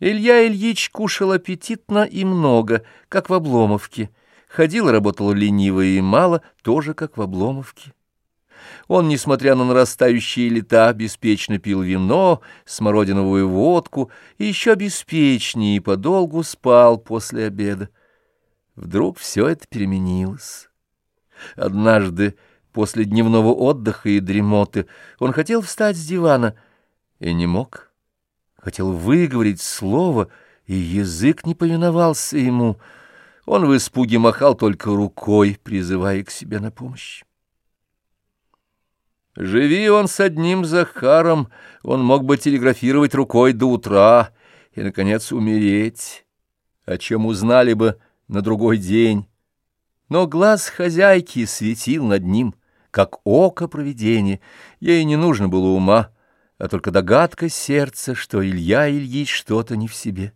Илья Ильич кушал аппетитно и много, как в Обломовке. Ходил и работал лениво и мало, тоже как в Обломовке. Он, несмотря на нарастающие лета, беспечно пил вино, смородиновую водку и еще беспечнее и подолгу спал после обеда. Вдруг все это переменилось. Однажды, после дневного отдыха и дремоты, он хотел встать с дивана и не мог хотел выговорить слово, и язык не повиновался ему. Он в испуге махал только рукой, призывая к себе на помощь. Живи он с одним Захаром, он мог бы телеграфировать рукой до утра и, наконец, умереть, о чем узнали бы на другой день. Но глаз хозяйки светил над ним, как око провидения, ей не нужно было ума, а только догадка сердца, что Илья Ильич что-то не в себе.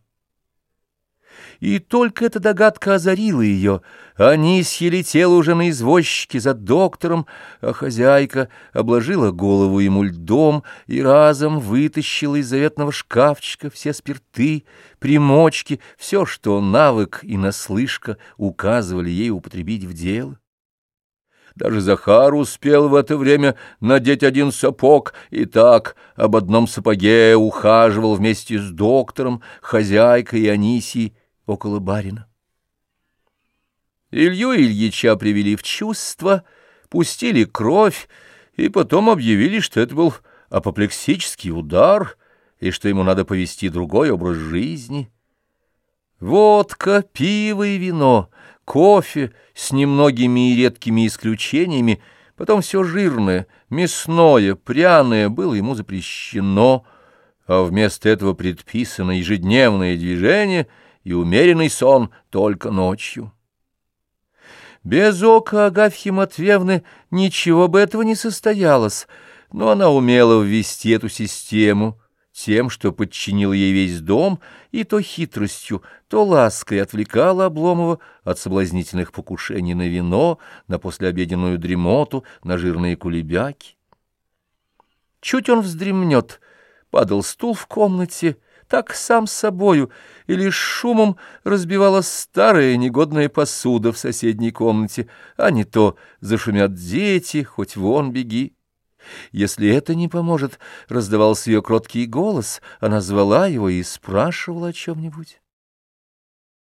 И только эта догадка озарила ее. Анисья летела уже на извозчике за доктором, а хозяйка обложила голову ему льдом и разом вытащила из заветного шкафчика все спирты, примочки, все, что навык и наслышка указывали ей употребить в дело. Даже Захар успел в это время надеть один сапог, и так об одном сапоге ухаживал вместе с доктором, хозяйкой и Анисией около барина. Илью Ильича привели в чувство, пустили кровь, и потом объявили, что это был апоплексический удар, и что ему надо повести другой образ жизни. Водка, пиво и вино — кофе с немногими и редкими исключениями, потом все жирное, мясное, пряное было ему запрещено, а вместо этого предписано ежедневное движение и умеренный сон только ночью. Без ока Агафьи Матвеевны ничего бы этого не состоялось, но она умела ввести эту систему — тем, что подчинил ей весь дом, и то хитростью, то лаской отвлекала Обломова от соблазнительных покушений на вино, на послеобеденную дремоту, на жирные кулебяки. Чуть он вздремнет, падал стул в комнате, так сам собою, или шумом разбивалась старая негодная посуда в соседней комнате, а не то зашумят дети, хоть вон беги. Если это не поможет, раздавался ее кроткий голос, она звала его и спрашивала о чем-нибудь.